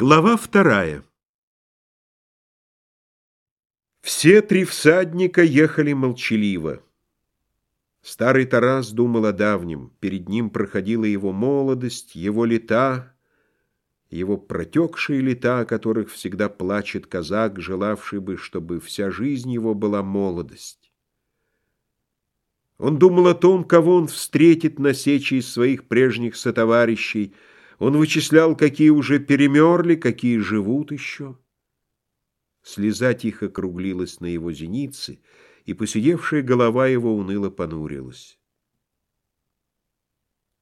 Глава вторая Все три всадника ехали молчаливо. Старый Тарас думал о давнем. Перед ним проходила его молодость, его лета, его протекшие лета, о которых всегда плачет казак, желавший бы, чтобы вся жизнь его была молодость. Он думал о том, кого он встретит на сече из своих прежних сотоварищей, он вычислял, какие уже перемерли, какие живут еще. Слеза тихо круглилась на его зенице, и посидевшая голова его уныло понурилась.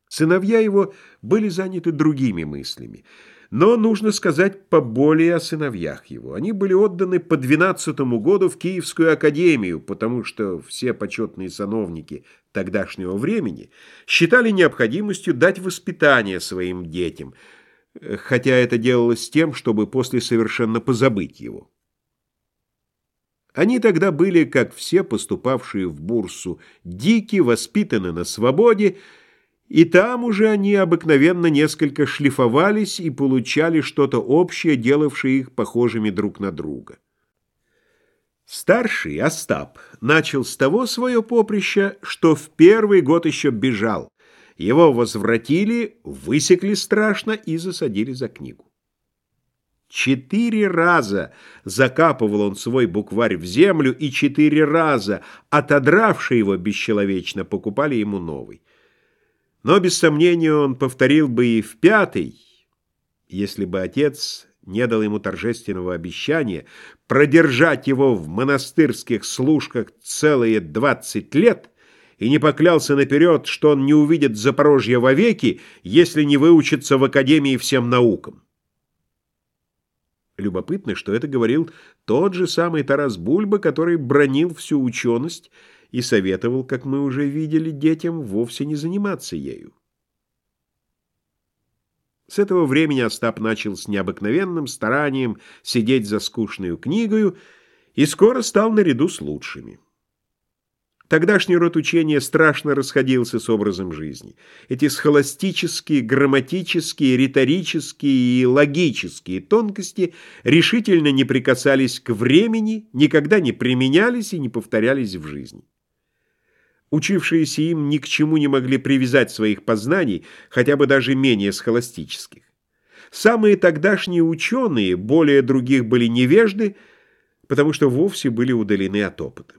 Сыновья его были заняты другими мыслями. Но нужно сказать поболее о сыновьях его. Они были отданы по двенадцатому году в Киевскую академию, потому что все почетные сановники тогдашнего времени считали необходимостью дать воспитание своим детям, хотя это делалось с тем, чтобы после совершенно позабыть его. Они тогда были, как все поступавшие в бурсу, дики, воспитаны на свободе, и там уже они обыкновенно несколько шлифовались и получали что-то общее, делавшее их похожими друг на друга. Старший, Остап, начал с того свое поприще, что в первый год еще бежал. Его возвратили, высекли страшно и засадили за книгу. Четыре раза закапывал он свой букварь в землю, и четыре раза, отодравшие его бесчеловечно, покупали ему новый. Но, без сомнения, он повторил бы и в пятый, если бы отец не дал ему торжественного обещания продержать его в монастырских служках целые двадцать лет и не поклялся наперед, что он не увидит Запорожье вовеки, если не выучится в академии всем наукам. Любопытно, что это говорил тот же самый Тарас Бульба, который бронил всю ученость и советовал, как мы уже видели, детям вовсе не заниматься ею. С этого времени Остап начал с необыкновенным старанием сидеть за скучную книгою и скоро стал наряду с лучшими. Тогдашний род учения страшно расходился с образом жизни. Эти схоластические, грамматические, риторические и логические тонкости решительно не прикасались к времени, никогда не применялись и не повторялись в жизни. Учившиеся им ни к чему не могли привязать своих познаний, хотя бы даже менее схоластических. Самые тогдашние ученые, более других были невежды, потому что вовсе были удалены от опыта.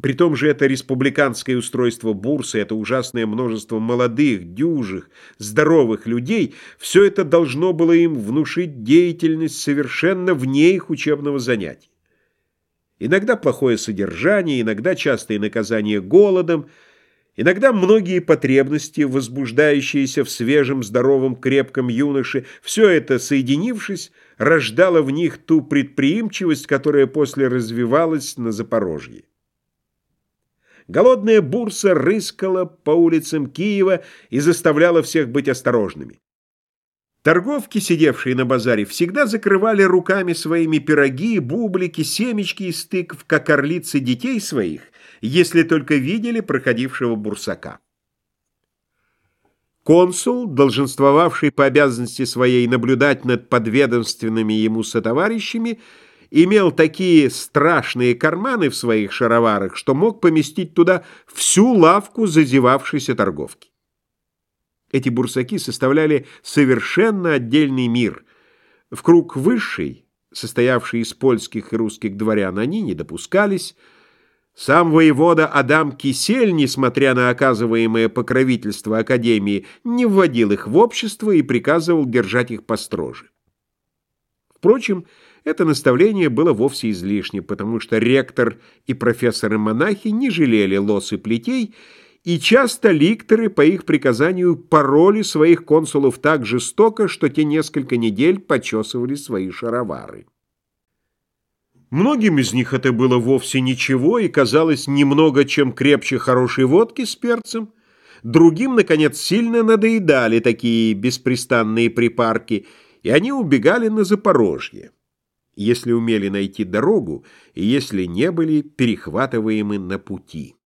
При том же это республиканское устройство бурсы, это ужасное множество молодых, дюжих, здоровых людей, все это должно было им внушить деятельность совершенно вне их учебного занятия. Иногда плохое содержание, иногда частые наказания голодом, иногда многие потребности, возбуждающиеся в свежем, здоровом, крепком юноше, все это, соединившись, рождало в них ту предприимчивость, которая после развивалась на Запорожье. Голодная бурса рыскала по улицам Киева и заставляла всех быть осторожными. Торговки, сидевшие на базаре, всегда закрывали руками своими пироги, бублики, семечки из тыкв, как орлицы детей своих, если только видели проходившего бурсака. Консул, долженствовавший по обязанности своей наблюдать над подведомственными ему сотоварищами, имел такие страшные карманы в своих шароварах, что мог поместить туда всю лавку зазевавшейся торговки. Эти бурсаки составляли совершенно отдельный мир. В круг высший, состоявший из польских и русских дворян, они не допускались. Сам воевода Адам Кисель, несмотря на оказываемое покровительство Академии, не вводил их в общество и приказывал держать их построже. Впрочем, это наставление было вовсе излишне, потому что ректор и профессоры-монахи не жалели лос и плетей и часто ликторы по их приказанию пороли своих консулов так жестоко, что те несколько недель почесывали свои шаровары. Многим из них это было вовсе ничего и казалось немного чем крепче хорошей водки с перцем. Другим, наконец, сильно надоедали такие беспрестанные припарки, и они убегали на Запорожье, если умели найти дорогу и если не были перехватываемы на пути.